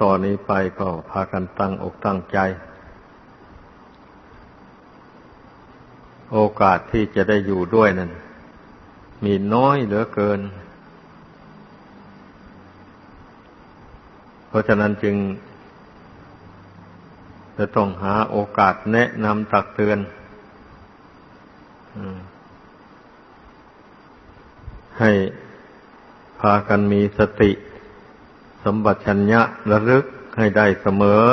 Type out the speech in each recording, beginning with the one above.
ต่อนนี้ไปก็พากันตั้งอกตั้งใจ โอกาสที่จะได้อยู่ด้วยนั้น มีน้อยเหลือเกิน เพราะฉะนั้นจึง จะต้องหาโอกาสแนะนำตักเตือนให้พากันมีสติ สมบัติชัญญะระลึกให้ได้เสมอ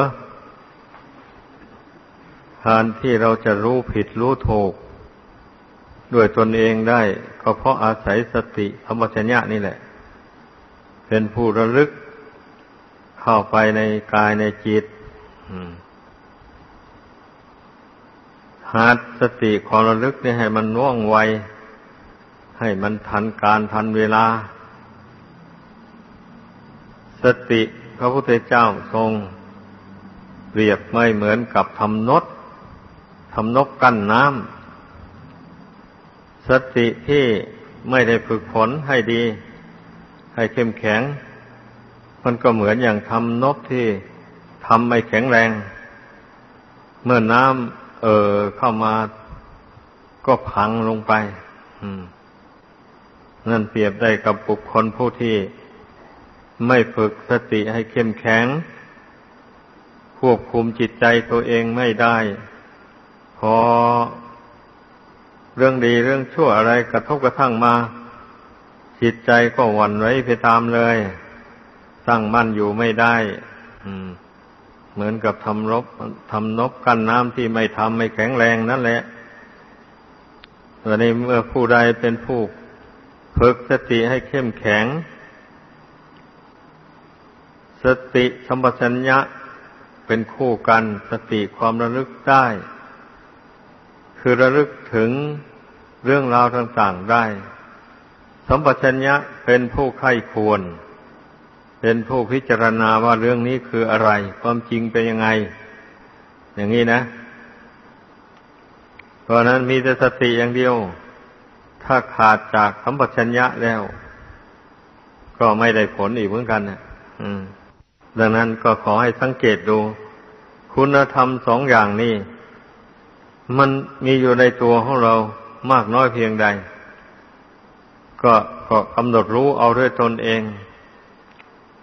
การที่เราจะรู้ผิดรู้ถูก ด้วยตนเองได้ ก็เพราะอาศัยสติสมบัติชัญญะนี่แหละ เป็นผู้ระลึกเข้าไปในกายในจิตหาสติของระลึกนี่ให้มันว่องไว ให้มันทันการทันเวลา สติพระพุทธเจ้าทรง เปรียบไม่เหมือนกับทำนดทำนกกั้นน้ำสติที่ไม่ได้ฝึกฝนให้ดี ให้เข้มแข็ง มันก็เหมือนอย่างทำนกที่ทำไม่แข็งแรง เมื่อน้ำเอ่อเข้ามาก็พังลงไปนั่นเปรียบได้กับบุคคลผู้ที่ ไม่ฝึกสติให้เข้มแข็ง ควบคุมจิตใจตัวเองไม่ได้ พอเรื่องดีเรื่องชั่วอะไรกระทบกระทั่งมา จิตใจก็หวั่นไหวไปตามเลย ตั้งมั่นอยู่ไม่ได้เหมือนกับทำรบทำนบกั้นน้ำที่ไม่ทำไม่แข็งแรงนั่นแหละวันนี้เมื่อผู้ใดเป็นผู้ฝึกสติให้เข้มแข็ง สติสัมปชัญญะเป็นคู่กันสติความระลึกได้ คือระลึกถึงเรื่องราวต่างๆได้ สัมปชัญญะเป็นผู้ไข้ควร เป็นผู้พิจารณาว่าเรื่องนี้คืออะไร ความจริงเป็นยังไง อย่างนี้นะเพราะนั้นมีแต่สติอย่างเดียว ถ้าขาดจากสัมปชัญญะแล้ว ก็ไม่ได้ผลอีกเหมือนกันนะอืม ดังนั้นก็ขอให้สังเกตดู คุณธรรมสองอย่างนี้มันมีอยู่ในตัวของเรามากน้อยเพียงใด ก็ก็กำหนดรู้เอาด้วยตนเอง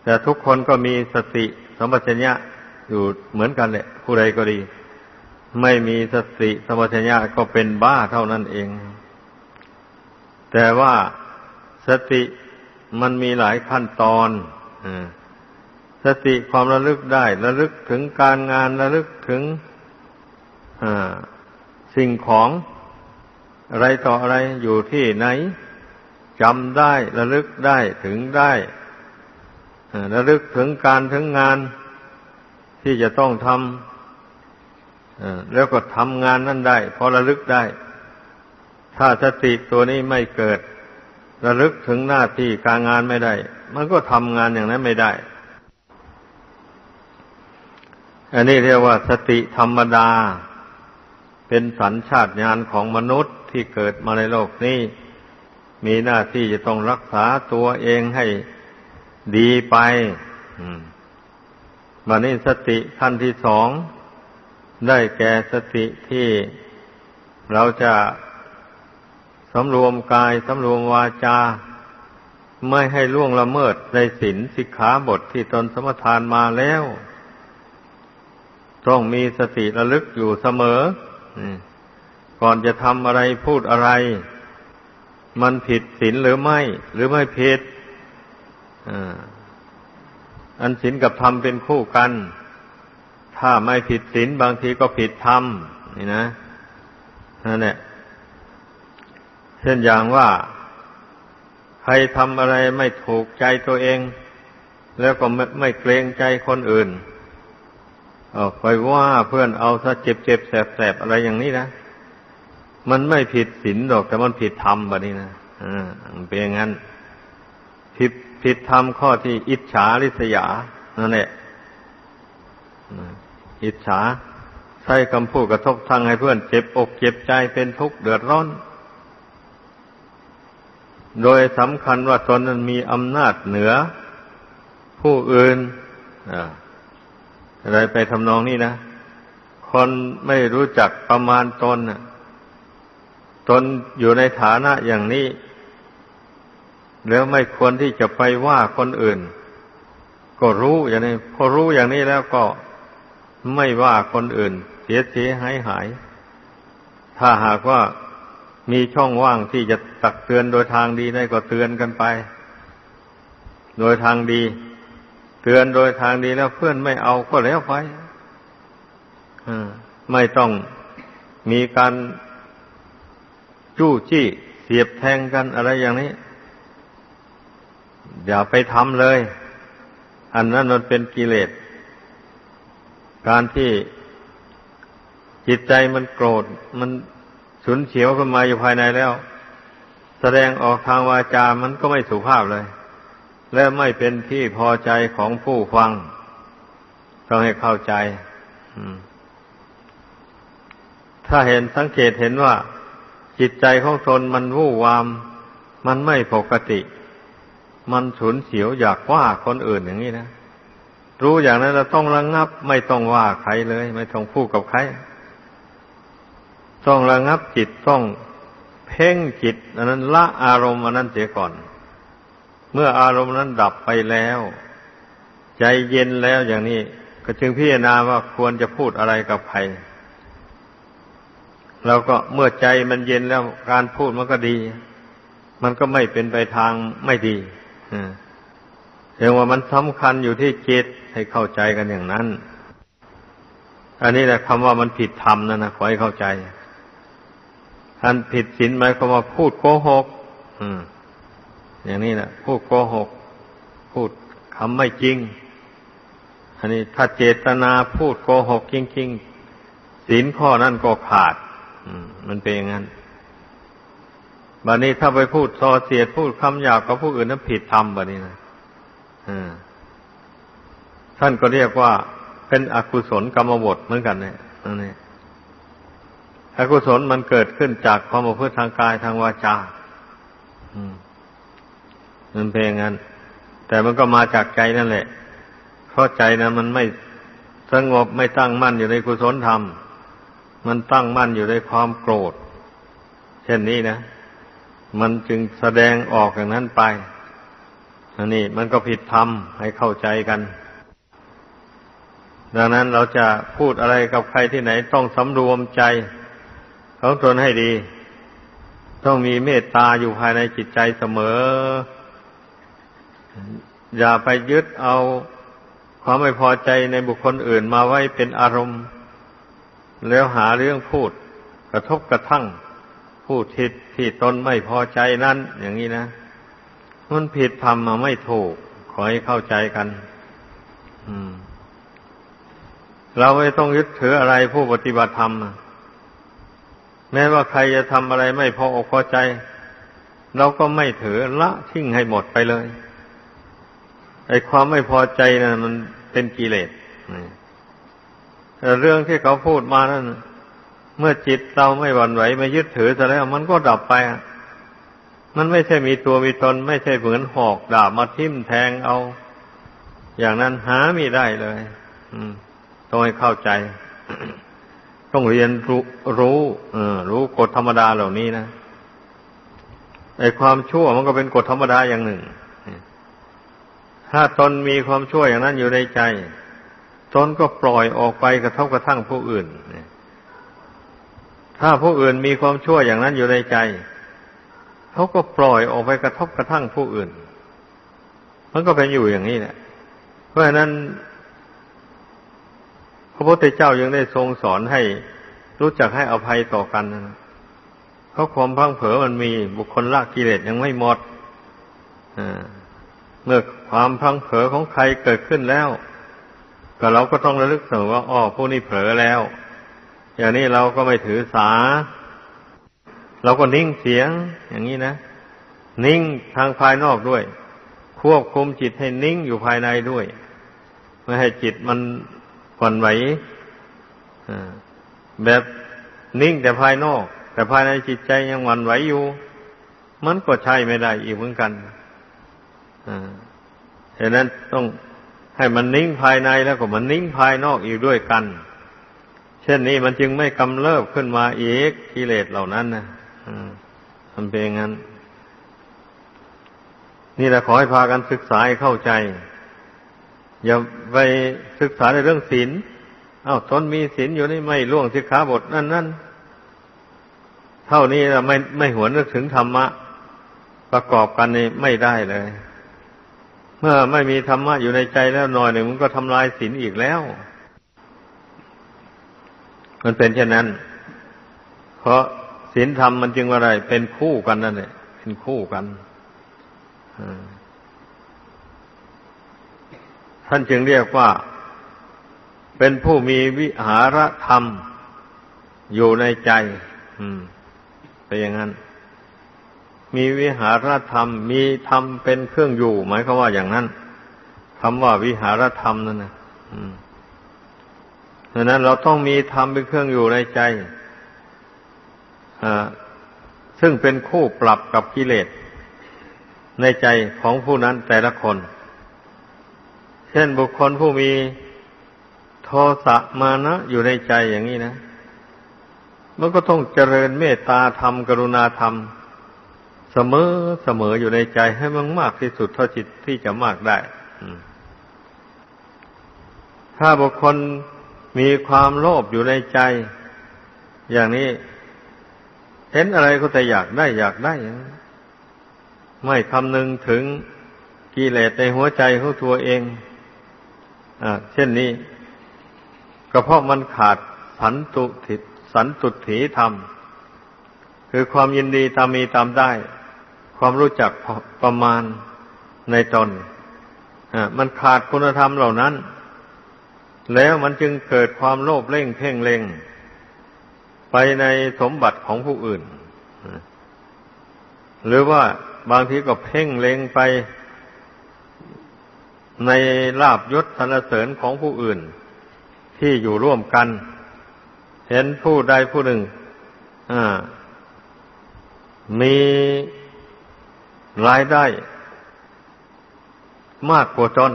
แต่ทุกคนก็มีสติสมปชัญญะอยู่เหมือนกันแหละผู้ใดก็ดี ไม่มีสติสมปชัญญะก็เป็นบ้าเท่านั้นเอง แต่ว่าสติมันมีหลายขั้นตอนอ สติความระลึกได้ ระลึกถึงการงานระลึกถึงสิ่งของอะไรต่ออะไรอยู่ที่ไหนจำได้ระลึกได้ถึงได้ระลึกถึงการถึงงานที่จะต้องทำแล้วก็ทำงานนั้นได้พอระลึกได้ ถ้าสติตัวนี้ไม่เกิด ระลึกถึงหน้าที่การงานไม่ได้ มันก็ทำงานอย่างนั้นไม่ได้ อันนี้เรียกว่าสติธรรมดา เป็นสัญชาตญาณของมนุษย์ที่เกิดมาในโลกนี้ มีหน้าที่จะต้องรักษาตัวเองให้ดีไปวันนี้สติขั้นที่สอง ได้แก่สติที่เราจะสำรวมกายสำรวมวาจา ไม่ให้ล่วงละเมิดในศีลสิกขาบทที่ตนสมทานมาแล้ว ต้องมีสติระลึกอยู่เสมอก่อนจะทำอะไรพูดอะไร มันผิดศีลหรือไม่ หรือไม่ผิดอันศีลกับธรรมเป็นคู่กัน ถ้าไม่ผิดศีลบางทีก็ผิดธรรมนี่นะนั่นแหละเช่นอย่างว่า ใครทำอะไรไม่ถูกใจตัวเอง แล้วก็ไม่ไม่เกรงใจคนอื่น เอาไปว่าเพื่อนเอาซะเจ็บเจ็บแสบแสบอะไรอย่างนี้นะ มันไม่ผิดศีลหรอก แต่มันผิดธรรมแบบนี้นะอ่าเป็นอย่างนั้น ผิดผิดธรรมข้อที่อิจฉาริษยา นั่นแหละอิจฉาใช้คำพูดกระทบทางให้เพื่อนเจ็บอกเจ็บใจเป็นทุกข์เดือดร้อน โดยสำคัญว่าตนนั้นมีอำนาจเหนือ ผู้อื่นอ อะไรไปทำนองนี้นะ คนไม่รู้จักประมาณตนตนอยู่ในฐานะอย่างนี้ แล้วไม่ควรที่จะไปว่าคนอื่น ก็รู้อย่างนี้พอรู้อย่างนี้แล้วก็ไม่ว่าคนอื่น เสียเสียหายหาย ถ้าหากว่ามีช่องว่างที่จะตักเตือนโดยทางดีได้ก็เตือนกันไป โดยทางดี เตือนโดยทางดีแล้วเพื่อนไม่เอาก็แล้วไปไม่ต้องมีการจู้จี้เสียบแทงกันอะไรอย่างนี้ อย่าไปทำเลย อันนั้นมันเป็นกิเลส การที่จิตใจมันโกรธ มันฉุนเฉียวขึ้นมาอยู่ภายในแล้ว แสดงออกทางวาจา มันก็ไม่สุภาพเลย และไม่เป็นที่พอใจของผู้ฟัง ต้องให้เข้าใจถ้าเห็นสังเกตเห็นว่า จิตใจของตนมันวู่วาม มันไม่ปกติ มันฉุนเฉียวอยากว่าคนอื่นอย่างนี้นะรู้อย่างนั้นเราต้องระงงับ ไม่ต้องว่าใครเลย ไม่ต้องพูดกับใคร ต้องระงับจิตต้องเพ่งจิต อันนั้นละอารมณ์อันนั้นเสียก่อน เมื่ออารมณ์นั้นดับไปแล้ว ใจเย็นแล้วอย่างนี้ ก็จึงพิจารณาว่าควรจะพูดอะไรกับใครเราก็เมื่อใจมันเย็นแล้วการพูดมันก็ดี มันก็ไม่เป็นไปทางไม่ดีเห็นว่ามันสำคัญอยู่ที่จิตให้เข้าใจกันอย่างนั้น อันนี้แหละคำว่ามันผิดธรรมนั่นนะขอให้เข้าใจท่านผิดศีลหมายความว่าพูดโกหก อืม อย่างนี้นะพูดโกหก พูดคำไม่จริง อันนี้ถ้าเจตนาพูดโกหกจริงๆศีลข้อนั้นก็ขาดมันเป็นอย่างนั้นบัดนี้ถ้าไปพูดซอเสียดพูดคำหยาบกับผู้อื่นนั้นผิดธรรมบัดนี้นะท่านก็เรียกว่าเป็นอกุศลกรรมบทเหมือนกันเนี่ยนั่นเองอกุศลมันเกิดขึ้นจากความประพฤติทางกายทางวาจามั นเป็นอย่างนั้น แต่มันก็มาจากใจนั่นแหละ เพราะใจนะมันไม่สงบไม่ตั้งมั่นอยู่ในกุศลธรรม มันตั้งมั่นอยู่ในความโกรธ เช่นนี้นะ มันจึงแสดงออกอย่างนั้นไปอันนี้มันก็ผิดธรรมให้เข้าใจกัน ดังนั้นเราจะพูดอะไรกับใครที่ไหนต้องสำรวมใจของตนให้ดี ต้องมีเมตตาอยู่ภายในจิตใจเสมอ อย่าไปยึดเอาความไม่พอใจในบุคคลอื่นมาไว้เป็นอารมณ์ แล้วหาเรื่องพูด กระทบกระทั่งพูดทิศที่ตนไม่พอใจนั้นอย่างนี้นะมันผิดทำมาไม่ถูก ขอให้เข้าใจกันเราไม่ต้องยึดถืออะไรผู้ปฏิบัติธรรมแม้ว่าใครจะทำอะไรไม่พออกพอใจ เราก็ไม่ถือละทิ้งให้หมดไปเลย ไอ้ความไม่พอใจนะ่ะ มันเป็นกิเลสแต่เรื่องที่เขาพูดมานั้นเมื่อจิตเราไม่หวั่นไหวไม่ยึดถือซะแล้ว มันก็ดับไปมันไม่ใช่มีตัวมีตน ไม่ใช่เหมือนหอกดาบมาทิ่มแทงเอา อย่างนั้นหาไม่ได้เลยต้องให้เข้าใจ ต้องเรียนรู้รู้รู้กฎธรรมดาเหล่านี้นะไอความชั่วมันก็เป็นกฎธรรมดาอย่างหนึ่ง ถ้าตนมีความชั่วอย่างนั้นอยู่ในใจ ตนก็ปล่อยออกไปกระทบกระทั่งผู้อื่น ถ้าผู้อื่นมีความชั่วอย่างนั้นอยู่ในใจ เขาก็ปล่อยออกไปกระทบกระทั่งผู้อื่น มันก็เป็นอยู่อย่างนี้แหละ เพราะฉะนั้น พระพุทธเจ้ายังได้ทรงสอนให้รู้จักให้อภัยต่อกันนะเพราะความพังเผลอมันมีบุคคลละกิเลสยังไม่หมด อ่า เมื่อความพังเผลอของใครเกิดขึ้นแล้ว ก็เราก็ต้องระลึกเสมอว่าอ๋อผู้นี้เผลอแล้ว อย่างนี้เราก็ไม่ถือสา เราก็นิ่งเสียง อย่างนี้นะ นิ่งทางภายนอกด้วย ควบคุมจิตให้นิ่งอยู่ภายในด้วย ไม่ให้จิตมันวันไหวแบบนิ่งแต่ภายนอก แต่ภายในจิตใจยังหวั่นไหวอยู่ มันก็ใช่ไม่ได้อีกเหมือนกัน เหตุนั้นต้องให้มันนิ่งภายในแล้วก็มันนิ่งภายนอกอีกด้วยกัน เช่นนี้มันจึงไม่กำเริบขึ้นมาอีกกิเลสเหล่านั้นนะทำเป็นงั้น นี่แหละขอให้พากันศึกษาให้เข้าใจ อย่าไปศึกษาในเรื่องศีลเอา้าตนมีศีลอยู่นี่ไม่ล่วงสิกขาบทนั่นนั่นเท่านี้เราไม่ไม่หวนนึกถึงธรรมะ ประกอบกันนี่ไม่ได้เลย เมื่อไม่มีธรรมะอยู่ในใจแล้วหน่อยหนึ่งมันก็ทำลายศีลอีกแล้ว มันเป็นเช่นนั้น เพราะศีลธรรมมันจึงว่าอะไร เป็นคู่กันนั่นแหละเป็นคู่กันท่านจึงเรียกว่า เป็นผู้มีวิหารธรรมอยู่ในใจ อืมเป็นอย่างนั้น มีวิหารธรรม มีธรรมเป็นเครื่องอยู่ หมายความว่าอย่างนั้นคำว่าวิหารธรรมนั่นนะดังนั้นเราต้องมีธรรมเป็นเครื่องอยู่ในใจซึ่งเป็นคู่ปรับกับกิเลสในใจของผู้นั้นแต่ละคน เช่นบุคคลผู้มีโทสะมานะอยู่ในใจอย่างนี้นะ มันก็ต้องเจริญเมตตาธรรม กรุณาธรรม เสมอเสมออยู่ในใจให้มันมากที่สุดเท่าจิตที่จะมากได้ถ้าบุคคลมีความโลภอยู่ในใจ อย่างนี้ เห็นอะไรก็แต่อยากได้อยากได้อย่างนี้ไม่คำนึงถึงกิเลสในหัวใจของตัวเองอ่าเช่นนี้ ก็เพราะมันขาดสันตุถิสันตุถีธรรม คือความยินดีตามมีตามได้ ความรู้จักประมาณในตนมันขาดคุณธรรมเหล่านั้น แล้วมันจึงเกิดความโลภเล่งเพ่งเล็ง ไปในสมบัติของผู้อื่น หรือว่าบางทีก็เพ่งเล็งไป ในลาบยศสรรเสริญของผู้อื่น ที่อยู่ร่วมกัน เห็นผู้ใดผู้หนึ่งมี รายได้ มากกว่าตน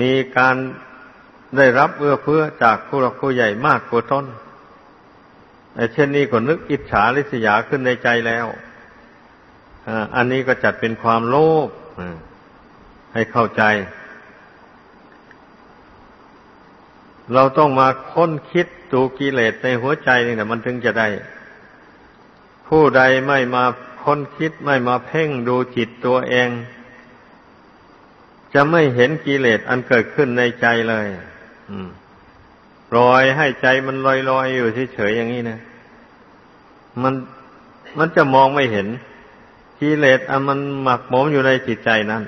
มีการได้รับเอื้อเฟื้อจากผู้หลักผู้ใหญ่มากกว่าตนเช่นนี้ก็นึกอิจฉาริษยาขึ้นในใจแล้วอันนี้ก็จัดเป็นความโลภให้เข้าใจ เราต้องมาค้นคิดดูกิเลสในหัวใจนี่แหละมันถึงจะได้ ผู้ใดไม่มา ค้นคิดไม่มาเพ่งดูจิตตัวเอง จะไม่เห็นกิเลสอันเกิดขึ้นในใจเลยปล่อยให้ใจมันลอยๆอยู่เฉยๆอย่างนี้นะมันมันจะมองไม่เห็นกิเลสอันมันหมักหมมอยู่ในจิตใจนั้น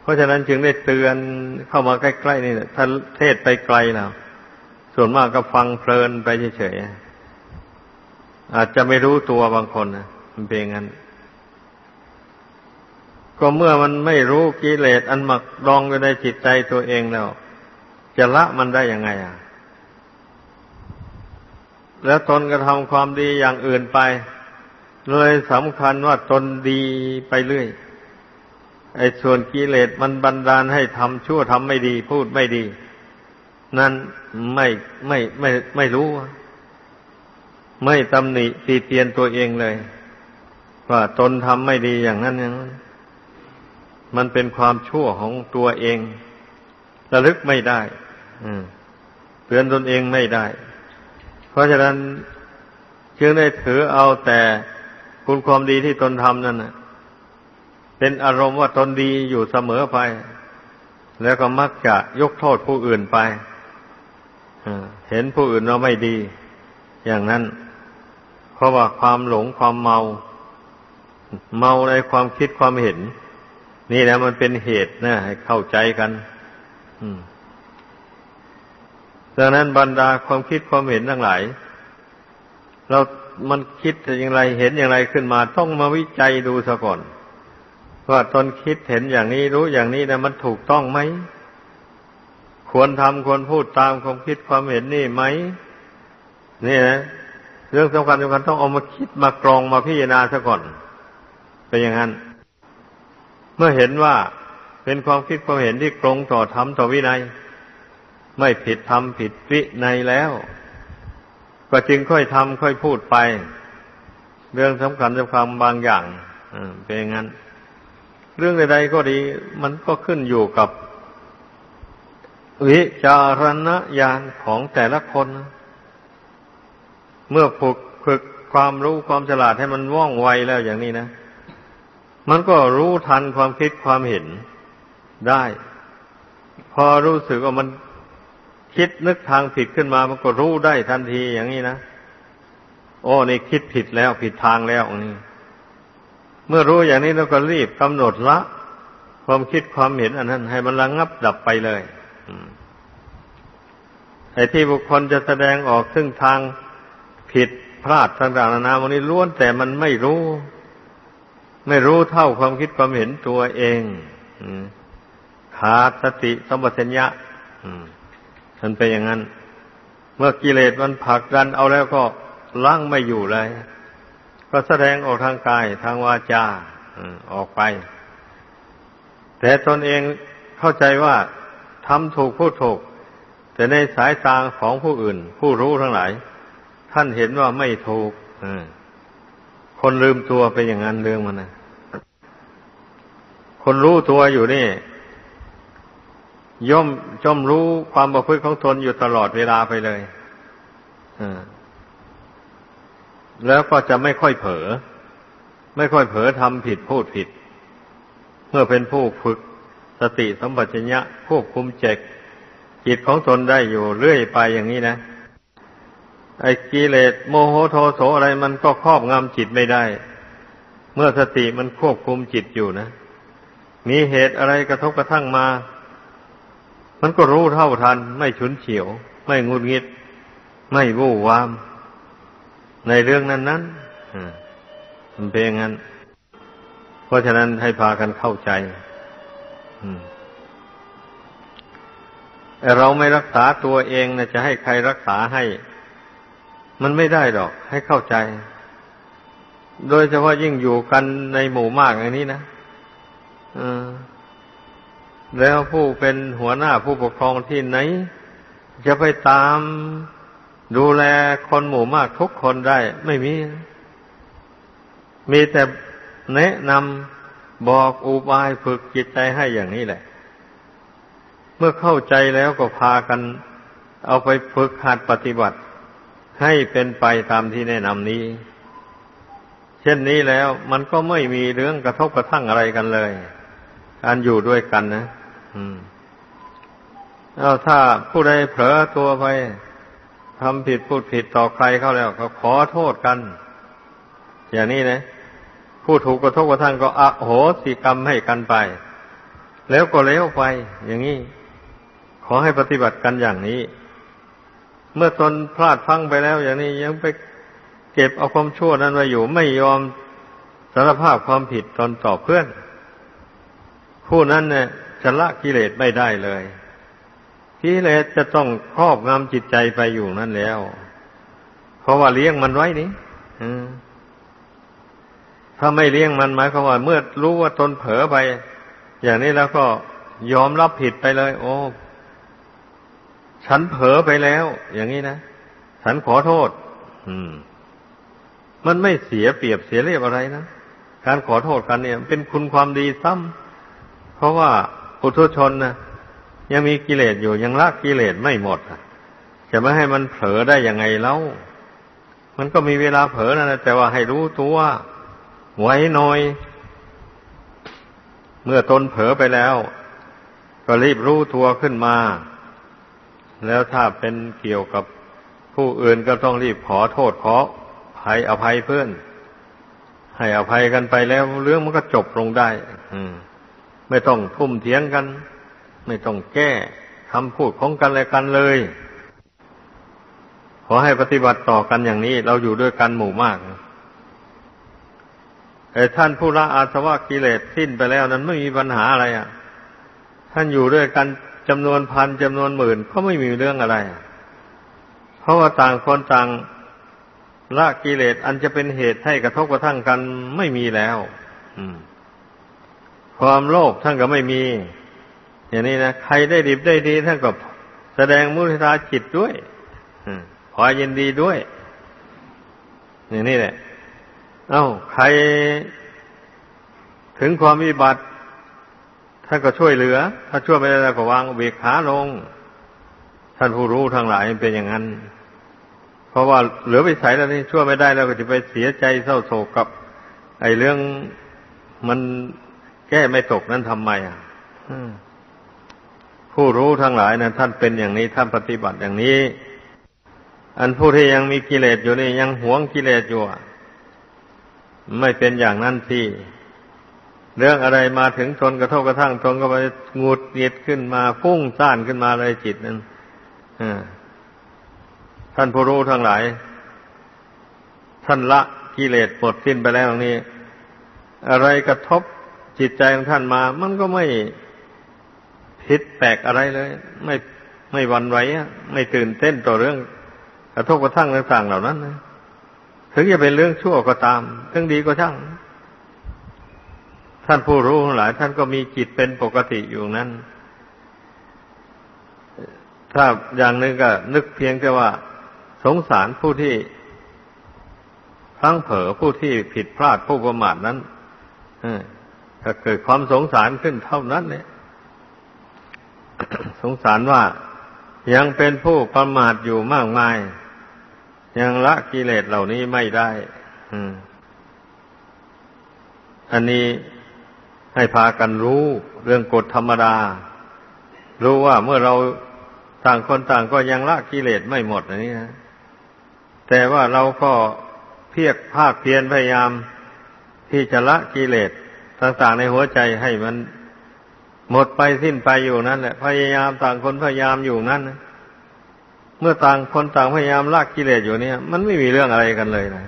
เพราะฉะนั้นจึงได้เตือนเข้ามาใกล้ๆนี่ถ้าเทศไปไกลแล้วส่วนมากก็ฟังเพลินไปเฉยๆ อาจจะไม่รู้ตัวบางคนนะมันเป็นงั้น ก็เมื่อมันไม่รู้กิเลสอันหมักดองอยู่ในจิตใจตัวเองแล้ว จะละมันได้ยังไงอะ แล้วตนกระทำความดีอย่างอื่นไป เลยสำคัญว่าตนดีไปเรื่อย ไอ้ส่วนกิเลสมันบันดาลให้ทำชั่วทำไม่ดี พูดไม่ดี นั่นไม่ไม่ไม่ไม่รู้ ไม่ตำหนิตีเตียนตัวเองเลย ว่าตนทำไม่ดีอย่างนั้นอย่างนั้น มันเป็นความชั่วของตัวเองระลึกไม่ได้เตือนตนเองไม่ได้ เพราะฉะนั้นจึงได้ถือเอาแต่คุณความดีที่ตนทำนั่นเป็นอารมณ์ว่าตนดีอยู่เสมอไป แล้วก็มักจะยกโทษผู้อื่นไปเห็นผู้อื่นเราไม่ดี อย่างนั้น เพราะว่าความหลงความเมา เมาในความคิดความเห็น นี่แหละมันเป็นเหตุนะให้เข้าใจกันดังนั้นบรรดาความคิดความเห็นทั้งหลาย เรามันคิดอย่างไรเห็นอย่างไรขึ้นมา ต้องมาวิจัยดูซะก่อนว่าตนคิดเห็นอย่างนี้รู้อย่างนี้นะมันถูกต้องไหม ควรทำควรพูดตามความคิดความเห็นนี่ไหมนี่นะ เรื่องสำคัญสำคัญต้องเอามาคิดมากรองมาพิจารณาซะก่อน เป็นอย่างนั้น เมื่อเห็นว่าเป็นความคิดความเห็นที่ตรงต่อธรรมต่อวินัย ไม่ผิดธรรมผิดวินัยแล้ว ก็จึงค่อยทำค่อยพูดไป เรื่องสำคัญสำคัญบางอย่างเป็นอย่างนั้น เรื่องใดๆก็ดี มันก็ขึ้นอยู่กับวิจารณญาณของแต่ละคน เมื่อฝึกฝึกความรู้ความฉลาดให้มันว่องไวแล้วอย่างนี้นะ มันก็รู้ทันความคิดความเห็นได้ พอรู้สึกว่ามันคิดนึกทางผิดขึ้นมา มันก็รู้ได้ทันทีอย่างนี้นะโอ้นี่คิดผิดแล้วผิดทางแล้วนี่เมื่อรู้อย่างนี้เราก็รีบกำหนดละ ความคิดความเห็นอันนั้น ให้มันระงงับดับไปเลยไอ้ที่บุคคลจะแสดงออกซึ่งทาง ผิดพลาดต่างๆนานาวันนี้ล้วนแต่มันไม่รู้ ไม่รู้เท่าความคิดความเห็นตัวเองขาดสติสมบัติญะมันเป็นอย่างนั้น เมื่อกิเลสมันผลักดันเอาแล้วก็ล้างไม่อยู่เลย ก็แสดงออกทางกายทางวาจาออกไป แต่ตนเองเข้าใจว่าทำถูกพูดถูก แต่ในสายตาของผู้อื่น ผู้รู้ทั้งหลาย ท่านเห็นว่าไม่ถูกคนลืมตัวไปอย่างนั้นเรื่องมันนะคนรู้ตัวอยู่นี่ ย่อมจอมรู้ความประพฤติของตนอยู่ตลอดเวลาไปเลยแล้วก็จะไม่ค่อยเผลอไม่ค่อยเผลอทำผิดพูดผิด เมื่อเป็นผู้ฝึกสติสัมปชัญญะควบคุมเจกจิตของตนได้อยู่เรื่อยไปอย่างนี้นะ ไอ้กิเลสโมโหโทโสอะไรมันก็ครอบงำจิตไม่ได้ เมื่อสติมันควบคุมจิตอยู่นะ มีเหตุอะไรกระทบกระทั่งมา มันก็รู้เท่าทัน ไม่ฉุนเฉียว ไม่งุนงิด ไม่วู่วาม ในเรื่องนั้นนั้นมันเป็นอย่างนั้น เพราะฉะนั้นให้พากันเข้าใจเราไม่รักษาตัวเองนะจะให้ใครรักษาให้ มันไม่ได้หรอก ให้เข้าใจ โดยเฉพาะยิ่งอยู่กันในหมู่มากอย่างนี้นะแล้วผู้เป็นหัวหน้าผู้ปกครองที่ไหน จะไปตามดูแลคนหมู่มากทุกคนได้ ไม่มี มีแต่แนะนำบอกอุบายฝึกจิตใจให้อย่างนี้แหละ เมื่อเข้าใจแล้วก็พากันเอาไปฝึกหัดปฏิบัติ ให้เป็นไปตามที่แนะนำนี้ เช่นนี้แล้วมันก็ไม่มีเรื่องกระทบกระทั่งอะไรกันเลย การอยู่ด้วยกันนะอืมแล้วถ้าผู้ใดเผลอตัวไปทำผิดพูดผิดต่อใครเข้าแล้ว ก็ขอโทษกัน อย่างนี้นะผู้ถูกกระทบกระทั่งก็อโหสิกรรมให้กันไป แล้วก็เลี้ยวไป อย่างนี้ ขอให้ปฏิบัติกันอย่างนี้ เมื่อตนพลาดพังไปแล้ว อย่างนี้ยังไปเก็บเอาความชั่วนั้นไว้อยู่ไม่ยอมสารภาพความผิดตนต่อเพื่อน ผู้นั้นเนี่ยจะละกิเลสไม่ได้เลยกิเลสจะต้องครอบงำจิตใจไปอยู่นั่นแล้ว เพราะว่าเลี้ยงมันไว้นี่ถ้าไม่เลี้ยงมันหมายความว่าเมื่อรู้ว่าตนเผลอไป อย่างนี้แล้วก็ยอมรับผิดไปเลย โอ้ ฉันเผลอไปแล้ว อย่างนี้นะ ฉันขอโทษ อืม มันไม่เสียเปรียบเสียเรียบอะไรนะ การขอโทษกันเนี่ย เป็นคุณความดีซ้ำเพราะว่าปุถุชนนะยังมีกิเลสอยู่ยังละกิเลสไม่หมดจะไม่ให้มันเผลอได้ยังไงเล่ามันก็มีเวลาเผลอนะแต่ว่าให้รู้ตัวไว้หน่อย เมื่อตนเผลอไปแล้ว ก็รีบรู้ตัวขึ้นมา แล้วถ้าเป็นเกี่ยวกับผู้อื่นก็ต้องรีบขอโทษขอภัยอภัยเพื่อน ให้อภัยกันไปแล้วเรื่องมันก็จบลงได้ อืม ไม่ต้องทุ่มเถียงกัน ไม่ต้องแก้คำพูดของกันและกันเลย ขอให้ปฏิบัติต่อกันอย่างนี้ เราอยู่ด้วยกันหมู่มากแต่ท่านผู้ละอาสวะกิเลสสิ้นไปแล้วนั้นไม่มีปัญหาอะไรอะ ท่านอยู่ด้วยกัน จำนวนพันจำนวนหมื่นก็ไม่มีเรื่องอะไร เพราะว่าต่างคนต่างละกิเลสอันจะเป็นเหตุให้กระทบกระทั่งกันไม่มีแล้วความโลภท่านก็ไม่มี อย่างนี้นะใครได้ดีได้ดีท่านก็แสดงมุทิตาจิตด้วยพอยินดีด้วย อย่างนี้แหละ เอา้า ใครถึงความวิบัติ ท่านก็ช่วยเหลือ ถ้าช่วยไม่ได้ก็วางเบกขาลง ท่านผู้รู้ทั้งหลายเป็นอย่างนั้น เพราะว่าเหลือไปใส่แล้วนี่ช่วยไม่ได้แล้วก็จะไปเสียใจเศร้าโศกกับ ไอ้เรื่องมันแก้ไม่ตกนั้นทำไมอะผู้รู้ทั้งหลายนะท่านเป็นอย่างนี้ท่านปฏิบัติอย่างนี้ อันผู้ที่ยังมีกิเลสอยู่นี่ยังหวงกิเลสอยู่ไม่เป็นอย่างนั้นที่ เรื่องอะไรมาถึงทนกระทบกระทั่งทนก็ไปงูดเงียดขึ้นมาฟุ้งซ่านขึ้นมาเลยจิตนั้นท่านผู้รู้ทั้งหลาย ท่านละกิเลสหมดสิ้นไปแล้วนี้ อะไรกระทบจิตใจของท่านมา มันก็ไม่ผิดแปลกอะไรเลย ไม่ไม่วันไหวไม่ตื่นเต้นต่อเรื่องกระทบกระทั่งต่างๆเหล่านั้นนะถึงจะเป็นเรื่องชั่วก็ตามเรื่องดีก็ช่าง ท่านผู้รู้หลาย ท่านก็มีจิตเป็นปกติอยู่นั้น ถ้าอย่างนึงก็นึกเพียงแค่ว่า สงสารผู้ที่พังเผลอผู้ที่ผิดพลาดผู้ประมาทนั้นถ้าเกิดความสงสารขึ้นเท่านั้นเนี่ย สงสารว่ายังเป็นผู้ประมาทอยู่มากมาย ยังละกิเลสเหล่านี้ไม่ได้อันนี้ ให้พากันรู้เรื่องกฎธรรมดา รู้ว่าเมื่อเราต่างคนต่างก็ยังละกิเลสไม่หมดอันนี้นะแต่ว่าเราก็เพียรภาคเพียรพยายามที่จะละกิเลสต่างๆในหัวใจให้มันหมดไปสิ้นไปอยู่นั่นแหละ พยายามต่างคนพยายามอยู่นั่นนะเมื่อต่างคนต่างพยายามละกิเลสอยู่เนี่ย มันไม่มีเรื่องอะไรกันเลยนะ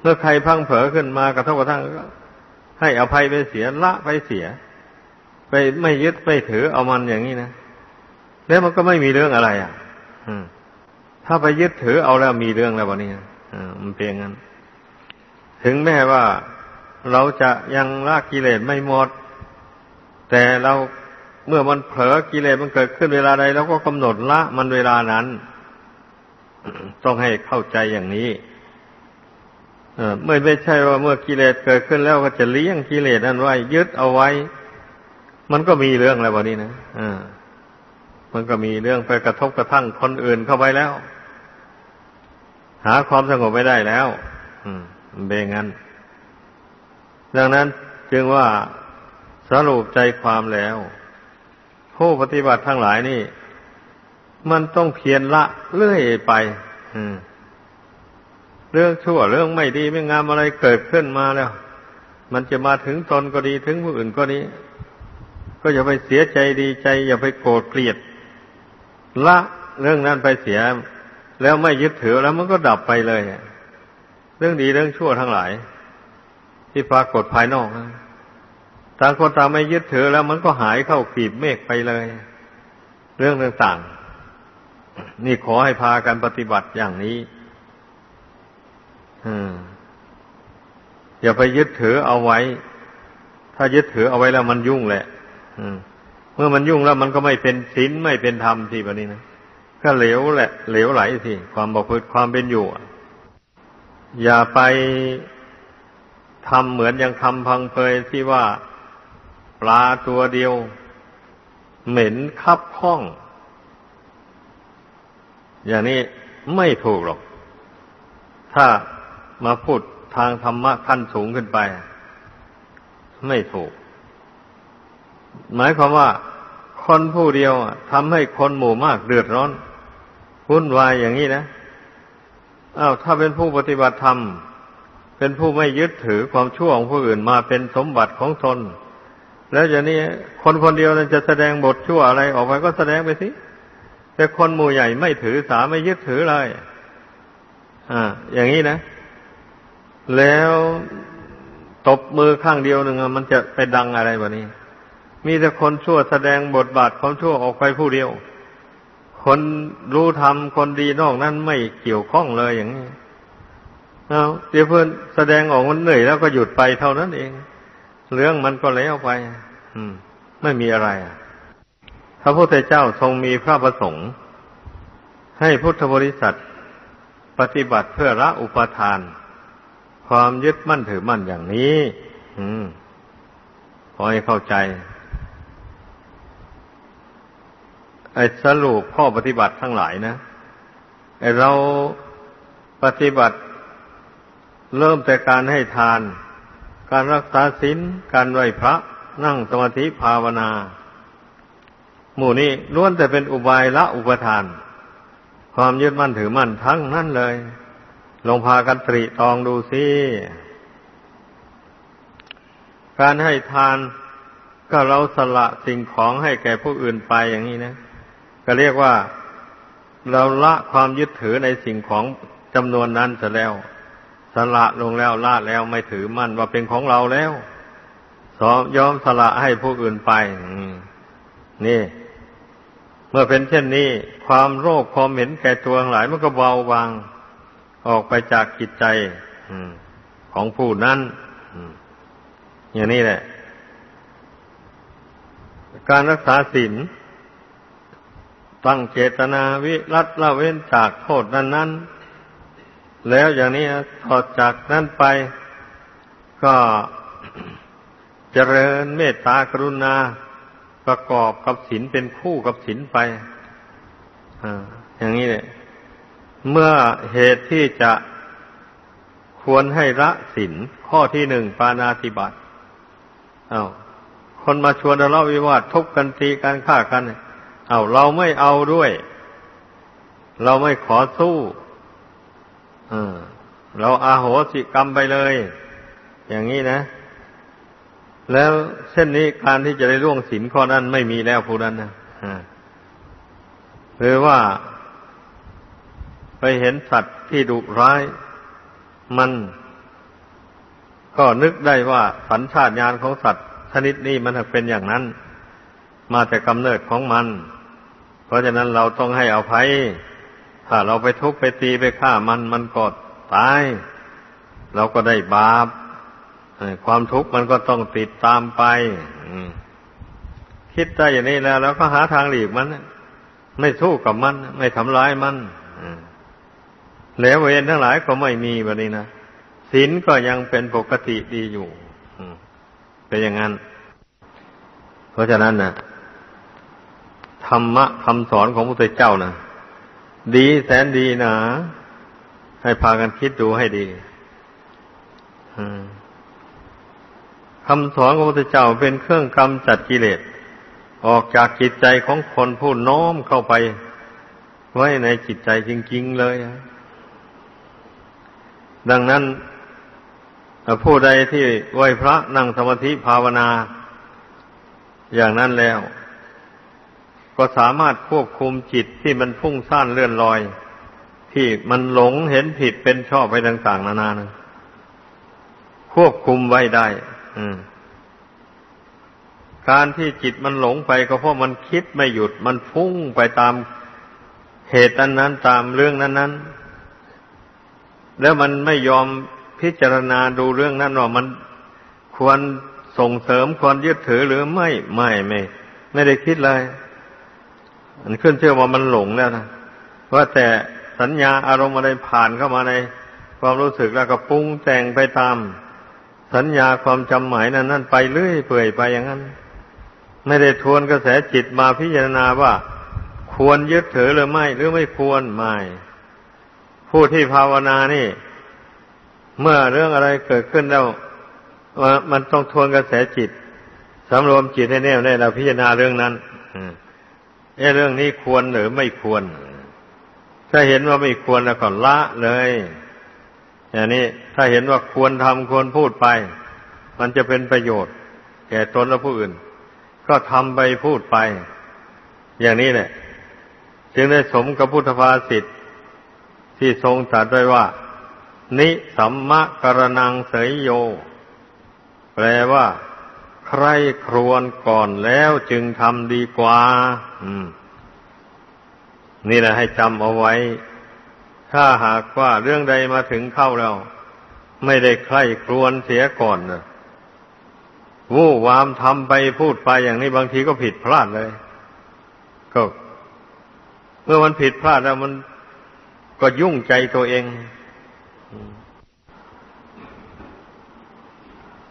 เมื่อใครพังเผลอขึ้นมากระทบกระทั่งก็ ให้อภัยไปเสียละไปเสีย ไปไม่ยึดไม่ถือเอามันอย่างนี้นะแล้วมันก็ไม่มีเรื่องอะไร อะถ้าไปยึดถือเอาแล้วมีเรื่องแล้ววันนี้มันเป็นงั้น ถึงแม้ว่าเราจะยังละกิเลสไม่หมด แต่เราเมื่อมันเผลอกิเลสมันเกิดขึ้นเวลาใดเราก็กำหนดละมันเวลานั้น ต้องให้เข้าใจอย่างนี้ เมื่อไม่ใช่ว่าเมื่อกิเลสเกิดขึ้นแล้วก็จะเลี้ยงกิเลสนั้นไว้ยึดเอาไว้ มันก็มีเรื่องแล้ววันนี้นะอ่ามันก็มีเรื่องไปกระทบกระทั่งคนอื่นเข้าไปแล้ว หาความสงบไม่ได้แล้ว อืมเบงั้น ดังนั้นจึงว่าสรุปใจความแล้ว ผู้ปฏิบัติทั้งหลายนี่ มันต้องเพียรละเรื่อยไป อืม เรื่องชั่วเรื่องไม่ดีไม่งามอะไรเกิดขึ้นมาแล้ว มันจะมาถึงตนก็ดีถึงผู้อื่นก็ดี ก็อย่าไปเสียใจดีใจ อย่าไปโกรธเกลียด ละเรื่องนั้นไปเสีย แล้วไม่ยึดถือแล้วมันก็ดับไปเลย เรื่องดีเรื่องชั่วทั้งหลาย ที่ปรากฏภายนอกต่างคนต่างไม่ยึดถือแล้วมันก็หายเข้าขีบเมฆไปเลย เรื่องต่างๆนี่ขอให้พากันปฏิบัติอย่างนี้ อย่าไปยึดถือเอาไว้ ถ้ายึดถือเอาไว้แล้วมันยุ่งแหละเมื่อมันยุ่งแล้วมันก็ไม่เป็นศีลไม่เป็นธรรมที่แบบนี้นะก็เหลวแหละ เหลวไหลสิความบกพืชความเป็นอยู่อย่าไปทำเหมือนอย่างคำพังเพยที่ว่าปลาตัวเดียว เหม็นคับข้อง อย่างนี้ไม่ถูกหรอก ถ้า มาพูดทางธรรมะขั้นสูงขึ้นไป ไม่ถูก หมายความว่า คนผู้เดียวทำให้คนหมู่มากเดือดร้อนวุ่นวายอย่างนี้นะอ้าวถ้าเป็นผู้ปฏิบัติธรรม เป็นผู้ไม่ยึดถือความชั่วของผู้อื่นมาเป็นสมบัติของตนแล้วอย่างนี้คนคนเดียวนั้นจะแสดงบทชั่วอะไรออกไปก็แสดงไปสิแต่คนหมู่ใหญ่ไม่ถือสาไม่ยึดถือเลยอ่า อย่างนี้นะ แล้วตบมือข้างเดียวหนึ่งมันจะไปดังอะไรแบบนี้ มีแต่คนชั่วแสดงบทบาทความชั่วออกไปผู้เดียว คนรู้ทำคนดีนอกนั้นไม่เกี่ยวข้องเลยอย่างนี้เอาเดี๋ยวเพื่อนแสดงออกมันเหนื่อยแล้วก็หยุดไปเท่านั้นเอง เรื่องมันก็แล้วไป อืม ไม่มีอะไรพระพุทธเจ้าทรงมีพระประสงค์ ให้พุทธบริษัทปฏิบัติเพื่อละอุปทาน ความยึดมั่นถือมั่นอย่างนี้อืมขอให้เข้าใจไอ้สรุปข้อปฏิบัติทั้งหลายนะไอ้เราปฏิบัติเริ่มแต่การให้ทาน การรักษาศีลการไหวพระนั่งสมาธิภาวนา หมู่นี้ล้วนแต่เป็นอุบายละอุปทาน ความยึดมั่นถือมั่นทั้งนั้นเลย ลงพากันตรีตองดูสิ การให้ทานก็เราสละสิ่งของให้แก่ผู้อื่นไปอย่างนี้นะ ก็เรียกว่าเราละความยึดถือในสิ่งของจำนวนนั้นเสร็จแล้ว สละลงแล้วละแล้วไม่ถือมั่นว่าเป็นของเราแล้วสยอมสละให้ผู้อื่นไปนี่ เมื่อเป็นเช่นนี้ ความโรคความเห็นแก่ตัวหลายมันก็เบาบาง ออกไปจากจิตใจของผู้นั้นอย่างนี้แหละ การรักษาศีลตั้งเจตนาวิรัตละเว้นจากโทษนั้นนั้นแล้วอย่างนี้ถอดจากนั้นไป ก็เจริญเมตตากรุณาประกอบกับศีลเป็นคู่กับศีลไปอย่างนี้เลย เมื่อเหตุที่จะควรให้ละศีลข้อที่หนึ่งปานาติบัติอา้าวคนมาชวนทะเลาะวิวาททุบกันตีกันฆ่ากันเอา้าเราไม่เอาด้วย เราไม่ขอสู้เราอาโหสิกรรมไปเลย อย่างนี้นะ แล้วเช่นนี้การที่จะได้ล่วงศีลข้อนั้นไม่มีแล้วผู้นั้นนะหรือว่า ไปเห็นสัตว์ที่ดุร้าย มันก็นึกได้ว่าสัญชาตญาณของสัตว์ ชนิดนี้มันเป็นอย่างนั้น มาแต่กำเนิดของมัน เพราะฉะนั้นเราต้องให้อภัย ถ้าเราไปทุบไปตีไปฆ่ามันมันก็ตาย เราก็ได้บาปความทุกข์มันก็ต้องติดตามไปคิดได้อย่างนี้แล้วเราก็หาทางหลีกมัน ไม่สู้กับมัน ไม่ทำร้ายมัน แล้วเวรทั้งหลายก็ไม่มีแบบนี้นะศีลก็ยังเป็นปกติดีอยู่เป็นอย่างนั้น เพราะฉะนั้นนะธรรมะคำสอนของพระพุทธเจ้านะดีแสนดีนะให้พากันคิดดูให้ดีคำสอนของพระพุทธเจ้าเป็นเครื่องกำจัดกิเลสออกจากจิตใจของคนผู้น้อมเข้าไป ไว้ในจิตใจจริง ๆ เลย ดังนั้นผู้ใดที่ไหวพระนั่งสมาธิภาวนา อย่างนั้นแล้ว ก็สามารถควบคุมจิตที่มันพุ่งซ่านเลื่อนลอย ที่มันหลงเห็นผิดเป็นชอบไปต่างๆนานานะควบคุมไว้ได้การที่จิตมันหลงไปก็เพราะมันคิดไม่หยุด มันพุ่งไปตามเหตุนั้นๆตามเรื่องนั้นๆ แล้วมันไม่ยอมพิจารณาดูเรื่องนั้นว่ามันควรส่งเสริมควรยึดถือหรือไม่ไม่ไม่ ไม่ได้คิดเลยมันขึ้นเชื่อว่ามันหลงแล้วนะว่าแต่สัญญาอารมณ์อะไรผ่านเข้ามาใน ความรู้สึกแล้วก็ปรุงแต่งไปตาม สัญญาความจำหมายนั้นนั่นไปเรื่อยเปื่อยไปอย่างนั้น ไม่ได้ทวนกระแสจิตมาพิจารณาว่า ควรยึดถือหรือไม่ หรือไม่ควรไม่ ผู้ที่ภาวนานี่ เมื่อเรื่องอะไรเกิดขึ้นแล้วมันต้องทวนกระแสจิตสำรวมจิตให้แน่วแน่เราพิจารณาเรื่องนั้นเอเรื่องนี้ควรหรือไม่ควร ถ้าเห็นว่าไม่ควรแล้วก็ละเลยอย่างนี้ถ้าเห็นว่าควรทำควรพูดไป มันจะเป็นประโยชน์ แก่ตนและผู้อื่น ก็ทำไปพูดไป อย่างนี้แหละจึงได้สมกับพุทธภาษิต ที่ทรงตรัสไว้ว่า นิสัมมะกรนังเสยโย แปลว่า ใครครวนก่อนแล้วจึงทำดีกว่า นี่แหละให้จำเอาไว้ ถ้าหากว่าเรื่องใดมาถึงเข้าแล้ว ไม่ได้ใครครวนเสียก่อนนะวู่วามทำไปพูดไปอย่างนี้บางทีก็ผิดพลาดเลย ก็ เมื่อมันผิดพลาดแล้วมัน ก็ยุ่งใจตัวเอง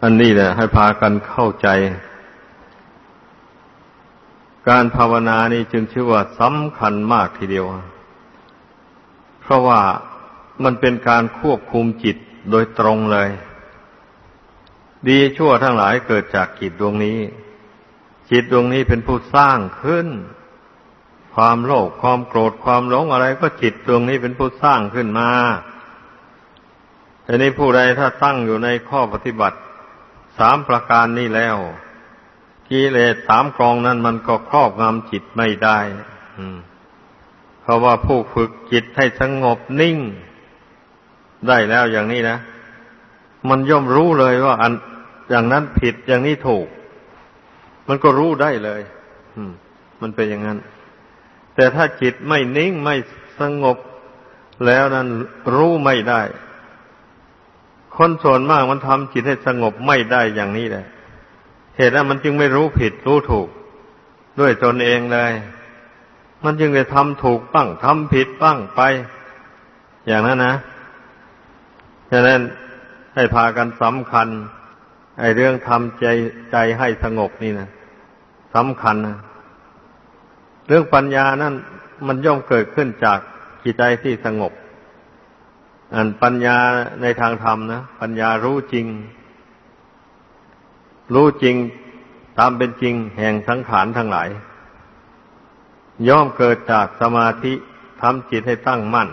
อันนี้แหละให้พากันเข้าใจ การภาวนานี่จึงชื่อว่าสำคัญมากทีเดียว เพราะว่ามันเป็นการควบคุมจิตโดยตรงเลย ดีชั่วทั้งหลายเกิดจากจิตดวงนี้ จิตดวงนี้เป็นผู้สร้างขึ้น ความโลภความโกรธความหลงอะไรก็จิตดวงนี้เป็นผู้สร้างขึ้นมาแต่นี้ผู้ใดถ้าตั้งอยู่ในข้อปฏิบัติสามประการนี้แล้วกิเลสสามกองนั้นมันก็ครอบงำจิตไม่ได้เพราะว่าผู้ฝึกจิตให้สงบนิ่ง ได้แล้วอย่างนี้นะ มันย่อมรู้เลยว่า อันอย่างนั้นผิดอย่างนี้ถูก มันก็รู้ได้เลยมันเป็นอย่างนั้น แต่ถ้าจิตไม่นิ่งไม่สงบแล้วนั้นรู้ไม่ได้ คนส่วนมากมันทำจิตให้สงบไม่ได้อย่างนี้แหละ เหตุนั้นมันจึงไม่รู้ผิดรู้ถูก ด้วยตนเองเลย มันจึงได้ทำถูกบ้างทำผิดบ้างไป อย่างนั้นนะฉะนั้นให้พากันสำคัญ ไอ้เรื่องทำใจใจให้สงบนี่นะสำคัญนะ เรื่องปัญญานั่นมันย่อมเกิดขึ้นจากจิตใจที่สงบ อันปัญญาในทางธรรมนะปัญญารู้จริง รู้จริงตามเป็นจริงแห่งสังขารทั้งหลาย ย่อมเกิดจากสมาธิทำจิตให้ตั้งมั่น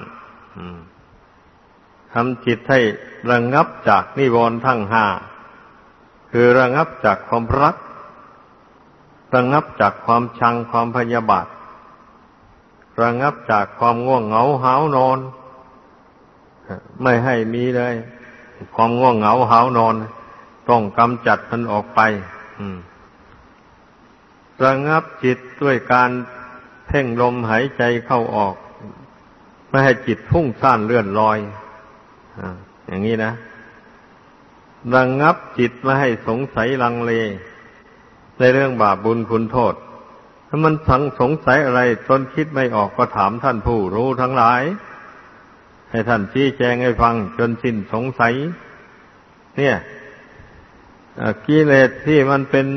ทำจิตให้ระงงับจากนิวรณ์ทั้งห้าคือระงงับจากความรัก ระงงับจากความชังความพยาบาท ระงงับจากความง่วงเหงาหานอน ไม่ให้มีเลย ความง่วงเหงาหานอน ต้องกำจัดมันออกไประงงับจิตด้วยการเพ่งลมหายใจเข้าออก ไม่ให้จิตพุ่งซ่านเลื่อนลอยอย่างนี้นะ ระงงับจิตไม่ให้สงสัยลังเล ในเรื่องบาปบุญคุณโทษ ถ้ามันสังสงสัยอะไรจนคิดไม่ออกก็ถามท่านผู้รู้ทั้งหลาย ให้ท่านชี้แจงให้ฟังจนสิ้นสงสัย เนี่ยกิเลสที่มันเป็น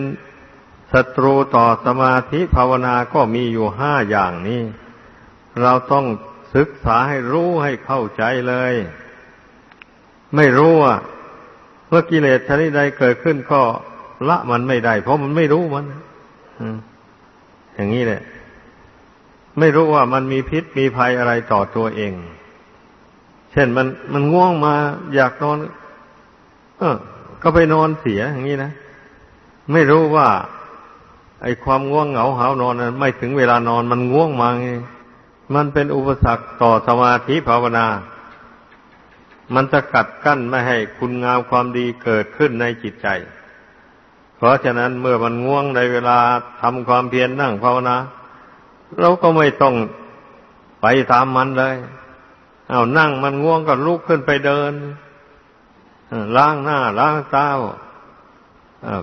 ศัตรูต่อสมาธิภาวนาก็มีอยู่ห้าอย่างนี้ เราต้องศึกษาให้รู้ให้เข้าใจเลย ไม่รู้ว่าเมื่อกิเลสชนิดใดเกิดขึ้นก็ ละมันไม่ได้ เพราะมันไม่รู้มันอย่างนี้แหละ ไม่รู้ว่ามันมีพิษมีภัยอะไรต่อตัวเอง เช่นมันมันง่วงมาอยากนอน เออ ก็ไปนอนเสียอย่างนี้นะไม่รู้ว่า ไอ้ความง่วงเหงาหานอนนั้นไม่ถึงเวลานอนมันง่วงมาไงมันเป็นอุปสรรคต่อสมาธิภาวนา มันจะกัดกั้นไม่ให้คุณงามความดีเกิดขึ้นในจิตใจ เพราะฉะนั้นเมื่อมันง่วงในเวลาทำความเพียรนนั่งภาวนาเราก็ไม่ต้องไปตามมันเลย เอานั่งมันง่วงก็ลุกขึ้นไปเดินล้างหน้าล้างตา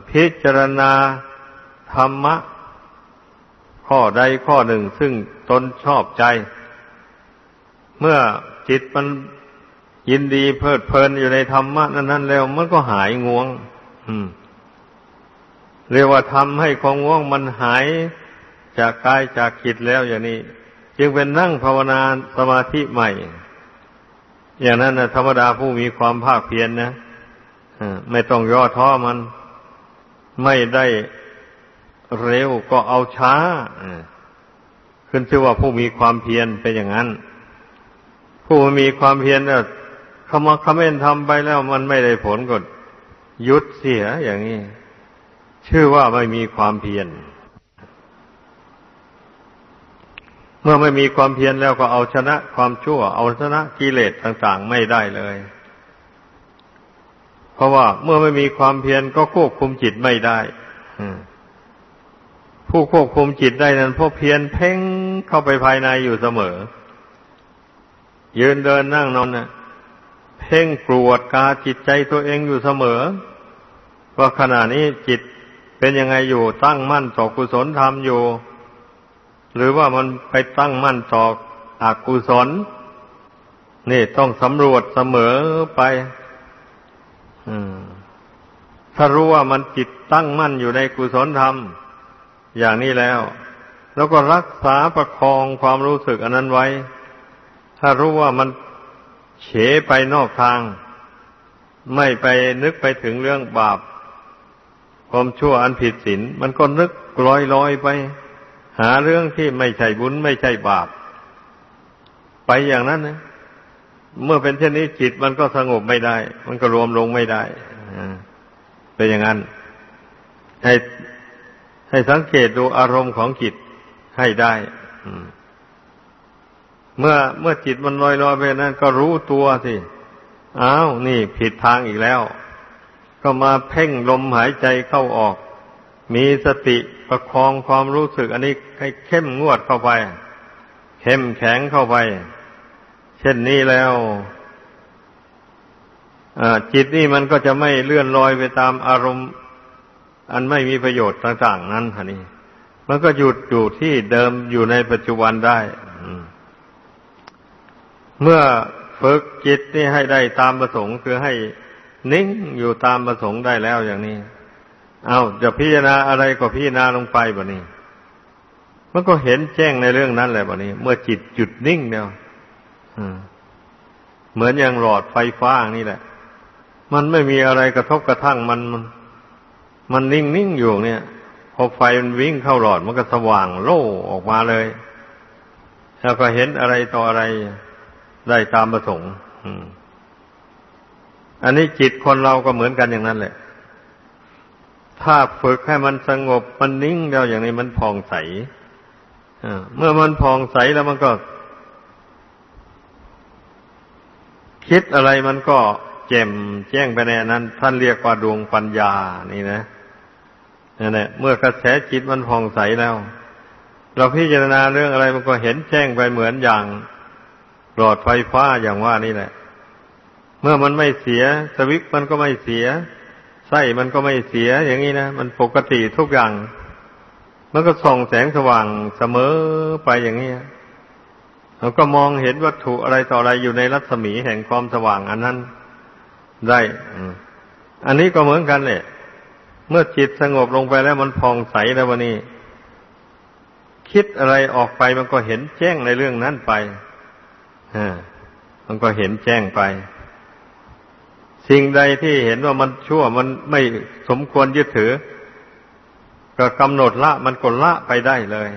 พิจารณาธรรมะ ข้อใดข้อหนึ่งซึ่งตนชอบใจ เมื่อจิตมันยินดีเพลิดเพลินอยู่ในธรรมะนั้น ๆ แล้วมันก็หายง่วง อืม เรียกว่าทำให้ความง่วงมันหายจากกายจากจิตแล้วอย่างนี้ จึงเป็นนั่งภาวนาสมาธิใหม่ อย่างนั้นนะธรรมดาผู้มีความภาคเพียรนนะไม่ต้องย่อท้อมันไม่ได้เร็วก็เอาช้าขึ้นชื่อว่าผู้มีความเพียรเป็นอย่างนั้น ผู้มีความเพียรเนี่ยคำว่าคำเมนทำไปแล้วมันไม่ได้ผลก็ยุดเสียอย่างนี้ ชื่อว่าไม่มีความเพียร เมื่อไม่มีความเพียรแล้วก็เอาชนะความชั่ว เอาชนะกิเลสต่างๆไม่ได้เลย เพราะว่าเมื่อไม่มีความเพียรก็ควบคุมจิตไม่ได้ผู้ควบคุมจิตได้นั้นพวกเพียรเพ่งเข้าไปภายในอยู่เสมอ ยืนเดินนั่งนอนนะ่ะเพ่งกรวดกาจิตใจตัวเองอยู่เสมอว่าขณะนี้จิต เป็นยังไงอยู่ตั้งมั่นต่อกุศลธรรมอยู่ หรือว่ามันไปตั้งมั่นต่ออกุศล นี่ต้องสำรวจเสมอไปถ้ารู้ว่ามันจิตตั้งมั่นอยู่ในกุศลธรรม อย่างนี้แล้ว แล้วก็รักษาประคองความรู้สึกอันนั้นไว้ ถ้ารู้ว่ามันเฉไปนอกทาง ไม่ไปนึกไปถึงเรื่องบาป ความชั่วอันผิดศีลมันก็นึกลอยลอยไป หาเรื่องที่ไม่ใช่บุญไม่ใช่บาป ไปอย่างนั้นนะเมื่อเป็นเช่นนี้จิตมันก็สงบไม่ได้ มันก็รวมลงไม่ได้เป็นอย่างนั้นให้ให้สังเกตดูอารมณ์ของจิตให้ได้เมื่อเมื่อจิตมันลอยลอยไปนั้นก็รู้ตัวสิอ้าวนี่ผิดทางอีกแล้ว ก็มาเพ่งลมหายใจเข้าออก มีสติประคองความรู้สึกอันนี้ให้เข้มงวดเข้าไป เข้มแข็งเข้าไป เช่นนี้แล้วจิตนี่มันก็จะไม่เลื่อนลอยไปตามอารมณ์ อันไม่มีประโยชน์ต่างๆ นั้นฮะนี่มันก็หยุดอยู่ที่เดิมอยู่ในปัจจุบันได้เมื่อฝึกจิตนี่ให้ได้ตามประสงค์คือให้ นิ่งอยู่ตามประสงค์ได้แล้วอย่างนี้ เอาจะพิจารณาอะไรก็พิจารณาลงไปแบบนี้ มันก็เห็นแจ้งในเรื่องนั้นแหละแบบนี้ เมื่อจิตหยุดนิ่งเดียวเหมือนอย่างหลอดไฟฟ้านี่แหละ มันไม่มีอะไรกระทบกระทั่งมันมัน มันนิ่งนิ่งอยู่เนี่ยพอไฟมันวิ่งเข้าหลอดมันก็สว่างโล่ออกมาเลย แล้วก็เห็นอะไรต่ออะไรได้ตามประสงค์อั อันนี้จิตคนเราก็เหมือนกันอย่างนั้นแหละ ถ้าฝึกให้มันสงบมันนิ่งแล้วอย่างนี้มันผ่องใสเมื่อมันผ่องใสแล้วมันก็ คิดอะไรมันก็แจ่มแจ้งไปในนั้น ท่านเรียกว่าดวงปัญญานี่นะนี่นแหละเมื่อกระแสจิตมันผ่องใสแล้ว เราพิจารณาเรื่องอะไรมันก็เห็นแจ้งไปเหมือนอย่างหลอดไฟฟ้าอย่างว่านี่แหละ มื่อมันไม่เสีย สวิตมันก็ไม่เสีย ไส้มันก็ไม่เสีย อย่างนี้นะมันปกติทุกอย่าง มันก็ส่องแสงสว่างเสมอไปอย่างนี้เราก็มองเห็นวัตถุอะไรต่ออะไรอยู่ในรัศมีแห่งความสว่างอันนั้นได้อันนี้ก็เหมือนกันเลยเมื่อจิตสงบลงไปแล้วมันผ่องใสแล้ววันนี้ คิดอะไรออกไปมันก็เห็นแจ้งในเรื่องนั้นไปมันก็เห็นแจ้งไป สิ่งใดที่เห็นว่ามันชั่วมันไม่สมควรยึดถือ ก็กำหนดละมันก็ละไปได้เลย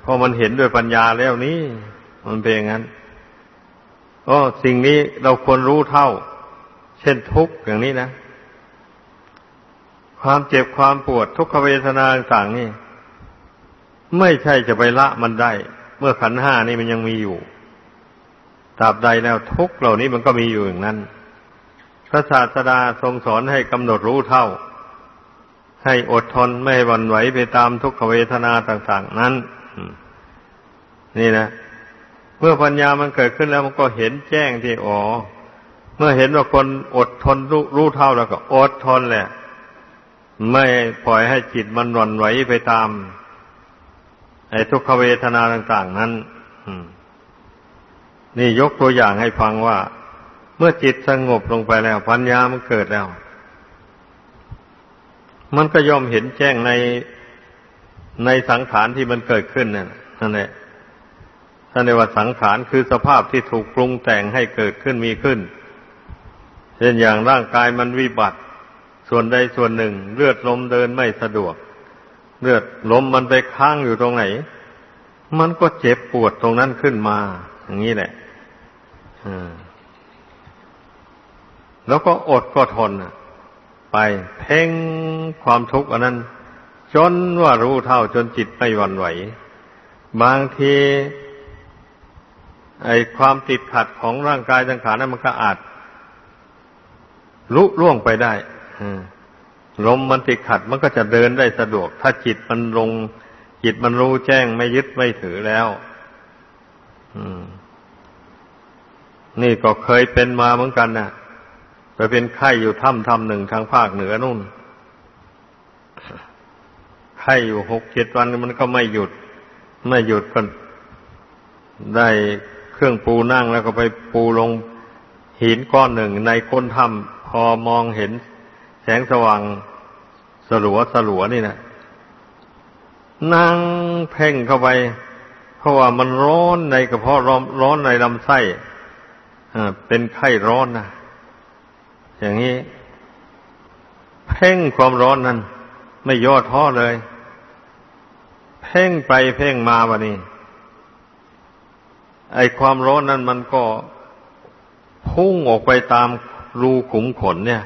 เพราะมันเห็นด้วยปัญญาแล้วนี้ มันเป็นอย่างนั้นก็สิ่งนี้เราควรรู้เท่า เช่นทุกข์อย่างนี้นะ ความเจ็บความปวดทุกขเวทนาต่างนี่ ไม่ใช่จะไปละมันได้ เมื่อขันห้านี่มันยังมีอยู่ตราบใดแล้วทุกเหล่านี้มันก็มีอยู่อย่างนั้น พระศาสดาทรงสอนให้กำหนดรู้เท่า ให้อดทนไม่หวั่นไหวไปตามทุกขเวทนาต่าง ๆ นั้น นี่นะ เมื่อปัญญามันเกิดขึ้นแล้วมันก็เห็นแจ้งที่อ๋อ เมื่อเห็นว่าคนอดทนรู้รู้เท่าแล้วก็อดทนแหละ ไม่ปล่อยให้จิตมันหวั่นไหวไปตาม ไอ้ทุกขเวทนาต่าง ๆ นั้นนี่ยกตัวอย่างให้ฟังว่า เมื่อจิตสงบลงไปแล้ว ปัญญามันเกิดแล้ว มันก็ย่อมเห็นแจ้งในในสังขารที่มันเกิดขึ้นนั่นนั่นแหละท่านเรียกว่าสังขารคือสภาพที่ถูกปรุงแต่งให้เกิดขึ้นมีขึ้น เช่นอย่างร่างกายมันวิบัติ ส่วนใดส่วนหนึ่ง เลือดลมเดินไม่สะดวก เลือดลมมันไปค้างอยู่ตรงไหน มันก็เจ็บปวดตรงนั้นขึ้นมา อย่างนี้แหละ อืม แล้วก็อดก็ทนไปเพ่งความทุกข์อันนั้น จนว่ารู้เท่าจนจิตไม่หวั่นไหว บางทีไอความติดขัดของร่างกายสังขารนั้นมันก็อาจลุล่วงไปได้ลมมันติดขัดมันก็จะเดินได้สะดวก ถ้าจิตมันลง จิตมันรู้แจ้งไม่ยึดไม่ถือแล้วนี่ก็เคยเป็นมาเหมือนกันนะ่ะ ไปเป็นไข้อยู่ถ้ำถ้ำหนึ่งทางภาคเหนือนู่น ไข้อยู่หกเจ็ดวันมันก็ไม่หยุด ไม่หยุดก็ได้เครื่องปูนั่งแล้วก็ไปปูลงหินก้อนหนึ่งในก้นถ้ำพอมองเห็นแสงสว่างสลัวสลัวนี่นะนั่งเพ่งเข้าไป เพราะว่ามันร้อนในกระเพาะร้อนร้อนในลำไส้เป็นไข้ร้อนนะ อย่างนี้เพ่งความร้อนนั้น ไม่ย่อท้อเลย เพ่งไปเพ่งมาวะนี่ไอความร้อนนั้นมันก็พุ่งออกไปตามรูขุมขนเนี่ย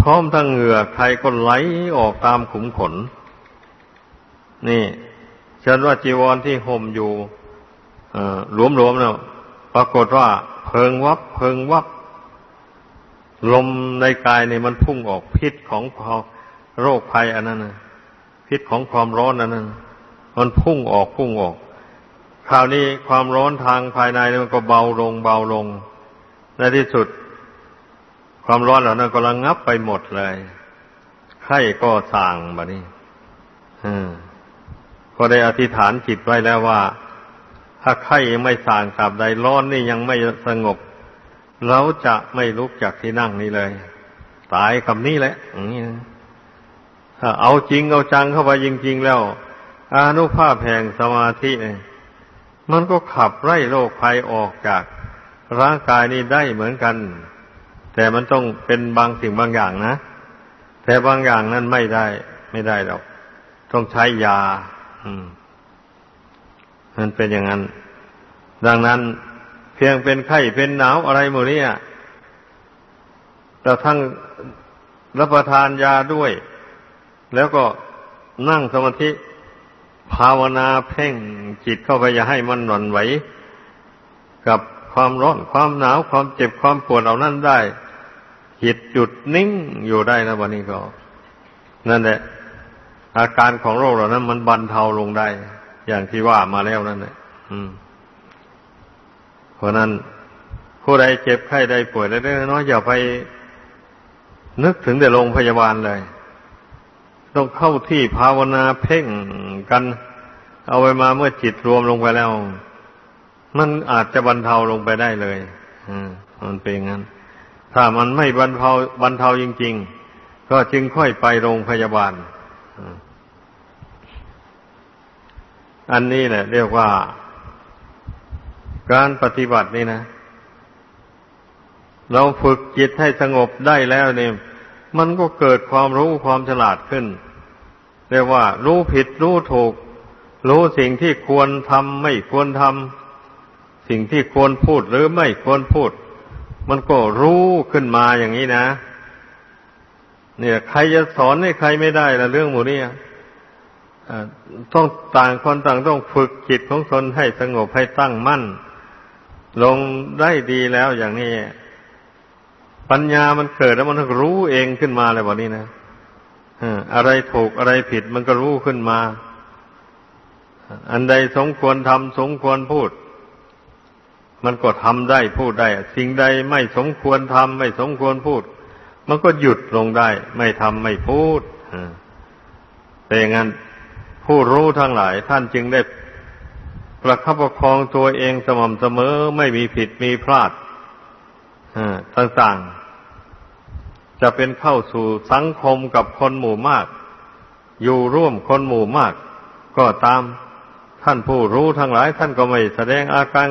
พร้อมทั้งเหงื่อใครก็ไหลออกตามขุมขน นี่ฉันว่าจีวรที่ห่มอยู่หลวมๆเนาะปรากฏว่าเพิงวับ เพิงวับ ลมในกายเนี่ยมันพุ่งออกพิษของโรคภัยอันนั้นนะพิษของความร้อนอันนั้น มันพุ่งออกพุ่งออก คราวนี้ความร้อนทางภายในมันก็เบาลงเบาลง ในที่สุด ความร้อนเหล่านั้นก็ระงงับไปหมดเลยไข้ก็สั่งบะนี้ก็ได้อธิษฐานจิตไว้แล้วว่า ถ้าไข้ยังไม่สั่งกลับใดร้อนนี่ยังไม่สงบ เราจะไม่ลุกจากที่นั่งนี้เลย ตายกับนี้แหละอย่างนี้ถ้าเอาจริงเอาจังเข้าไปจริงๆแล้วอนุภาพแห่งสมาธิมันก็ขับไล่โรคภัยออกจากร่างกายนี้ได้เหมือนกัน แต่มันต้องเป็นบางสิ่งบางอย่างนะ แต่บางอย่างนั้นไม่ได้ ไม่ได้หรอก ต้องใช้ยา อืม มันเป็นอย่างนั้น ดังนั้น พียงเป็นไข้เป็นหนาวอะไรหมดนี้เราทั้งรับประทานยาด้วย แล้วก็นั่งสมาธิ ภาวนาเพ่งจิตเข้าไปอย่าให้มันหน่นไหว กับความร้อนความหนาวความเจ็บความปวดเหล่านั้นได้หิตจุดนิ่งอยู่ได้นะวันนี้ก็ นั่นแหละ อาการของโรคเหล่านั้น มันบรรเทาลงได้ อย่างที่ว่ามาแล้วนั่นแหละ เพราะนั้นผู้ใดเจ็บไข้ใดป่วยเล็กน้อยอย่าไปนึกถึงแต่โรงพยาบาลเลย ต้องเข้าที่ภาวนาเพ่งกัน เอาไว้มาเมื่อจิตรวมลงไปแล้ว มันอาจจะบรรเทาลงไปได้เลยอมันเป็นงั้น ถ้ามันไม่บรรเทาบรรเทาจริง ๆ ก็จึงค่อยไปโรงพยาบาลอันนี้แหละ เรียกว่า การปฏิบัตินี่นะ เราฝึกจิตให้สงบได้แล้วเนี่ยมันก็เกิดความรู้ความฉลาดขึ้นเรียกว่า รู้ผิดรู้ถูก รู้สิ่งที่ควรทำไม่ควรทำสิ่งที่ควรพูดหรือไม่ควรพูด มันก็รู้ขึ้นมาอย่างนี้นะ เนี่ย ใครจะสอนให้ใครไม่ได้ละเรื่องหมูนี่ต้องต่างคนต่างต้องฝึกจิตของตนให้สงบให้ตั้งมั่น ลงได้ดีแล้วอย่างนี้ ปัญญามันเกิดแล้วมันก็รู้เองขึ้นมาเลยวันนี้นะอะไรถูกอะไรผิดมันก็รู้ขึ้นมา อันใดสมควรทำสมควรพูด มันก็ทำได้พูดได้ สิ่งใดไม่สมควรทำไม่สมควรพูด มันก็หยุดลงได้ ไม่ทำไม่พูดแต่อย่างนั้นผู้รู้ทั้งหลาย ท่านจึงได้ ประคับประคองตัวเองสม่ำเสมอไม่มีผิดมีพลาดต่างๆ จะเป็นเข้าสู่สังคมกับคนหมู่มาก อยู่ร่วมคนหมู่มาก ก็ตามท่านผู้รู้ทั้งหลาย ท่านก็ไม่แสดงอาการ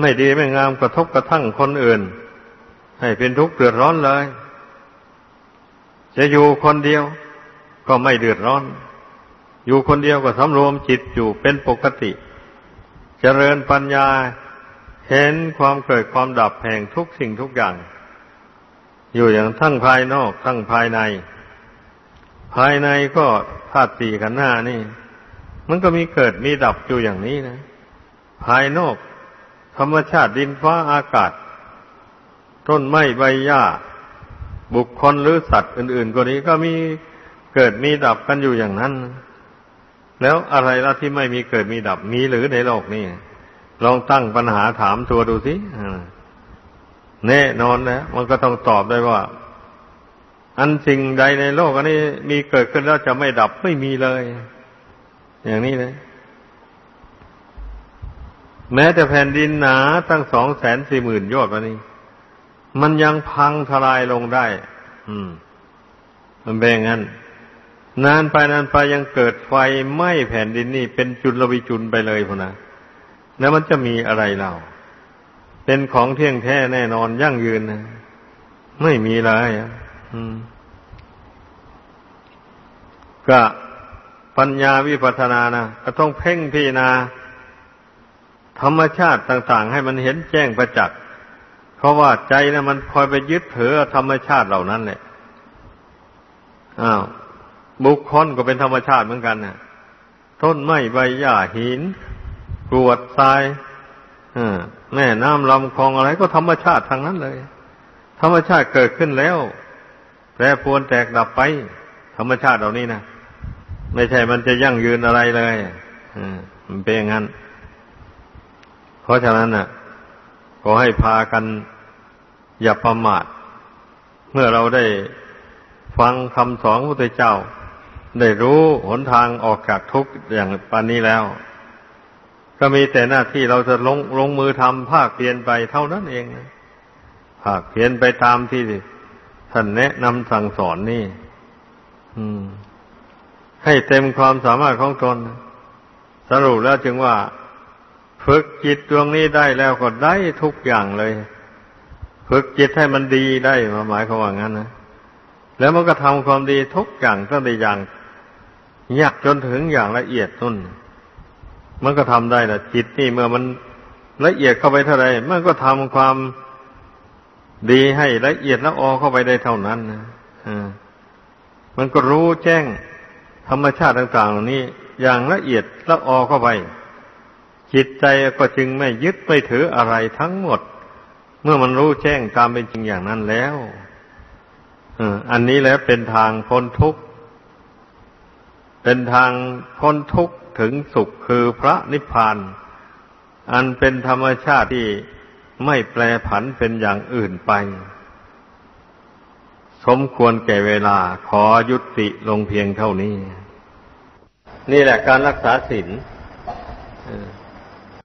ไม่ดีไม่งามกระทบกระทั่งคนอื่น ให้เป็นทุกข์เดือดร้อนเลย จะอยู่คนเดียวก็ไม่เดือดร้อน อยู่คนเดียวก็สำรวมจิตอยู่เป็นปกติ เจริญปัญญาเห็นความเกิดความดับแห่งทุกสิ่งทุกอย่าง อยู่อย่างทั้งภายนอกทั้งภายใน ภายในก็ธาตุสี่ขันธ์ห้านี่ มันก็มีเกิดมีดับอยู่อย่างนี้นะ ภายนอกธรรมชาติดินฟ้าอากาศ ต้นไม้ใบหญ้า บุคคลหรือสัตว์อื่น ๆ ก็นี้ก็มีเกิดมีดับกันอยู่อย่างนั้น แล้วอะไรล่ะที่ไม่มีเกิดมีดับมีหรือในโลกนี้ลองตั้งปัญหาถามตัวดูสิแน่นอนนะมันก็ต้องตอบได้ว่า อันสิ่งใดในโลกอันนี้มีเกิดขึ้นแล้วจะไม่ดับไม่มีเลย อย่างนี้เลยแม้แต่แผ่นดินหนาตั้งสองแสนสี่หมื่นยอดวันนี้ มันยังพังทลายลงได้ อืม มันเป็นอย่างนั้ นานไปนานไปยังเกิดไฟไหม้แผ่นดินนี่ เป็นจุลวิจุลไปเลยพนะแล้วมันจะมีอะไรเราเป็นของเที่ยงแท้แน่นอนยั่งยืนนะไม่มีเลยอะก็ปัญญาวิปัสสนานะก็ต้องเพ่งพิจารณาธรรมชาติต่าง ๆ ให้มันเห็นแจ้งประจักษ์เพราะว่าใจนะมันคอยไปยึดถือธรรมชาติเหล่านั้นแหละอ้าว บุคคลก็เป็นธรรมชาติเหมือนกันนะต้นไม้ใบหญ้าหินกรวดทรายแม่น้ำลำคลองอะไรก็ธรรมชาติทางนั้นเลย ธรรมชาติเกิดขึ้นแล้วแปรปรวนแตกดับไป ธรรมชาติเหล่านี้นะไม่ใช่มันจะยั่งยืนอะไรเลยมันเป็นอย่างนั้น เพราะฉะนั้นน่ะขอให้พากันอย่าประมาท เมื่อเราได้ฟังคำสอนพระพุทธเจ้า ได้รู้หนทางออกจากทุกข์อย่างปานนี้แล้ว ก็มีแต่หน้าที่เราจะลงลงมือทำภาคเพียนไปเท่านั้นเองภาคเพียนไปตามที่ท่านแนะนำสั่งสอนนี่ให้เต็มความสามารถของตน สรุปแล้วจึงว่า ฝึกจิตดวงนี้ได้แล้วก็ได้ทุกอย่างเลย ฝึกจิตให้มันดีได้มาหมายความว่างั้นนะแล้วมันก็ทำความดีทุกอย่างตั้งแต่อย่าง ยากจนถึงอย่างละเอียดนุ่น มันก็ทำได้ละจิตนี่เมื่อมันละเอียดเข้าไปเท่าไรมันก็ทำความดีให้ละเอียดละออเข้าไปได้เท่านั้นนะมันก็รู้แจ้งธรรมชาติต่าง ๆ เหล่านี้ อย่างละเอียดละออเข้าไป จิตใจก็จึงไม่ยึดไม่ถืออะไรทั้งหมด เมื่อมันรู้แจ้งตามเป็นจริงอย่างนั้นแล้วอันนี้แหละเป็นทางพ้นทุกข์ เป็นทางพ้นทุกข์ถึงสุขคือพระนิพพาน อันเป็นธรรมชาติที่ไม่แปรผันเป็นอย่างอื่นไป สมควรแก่เวลาขอยุติลงเพียงเท่านี้ นี่แหละการรักษาศีล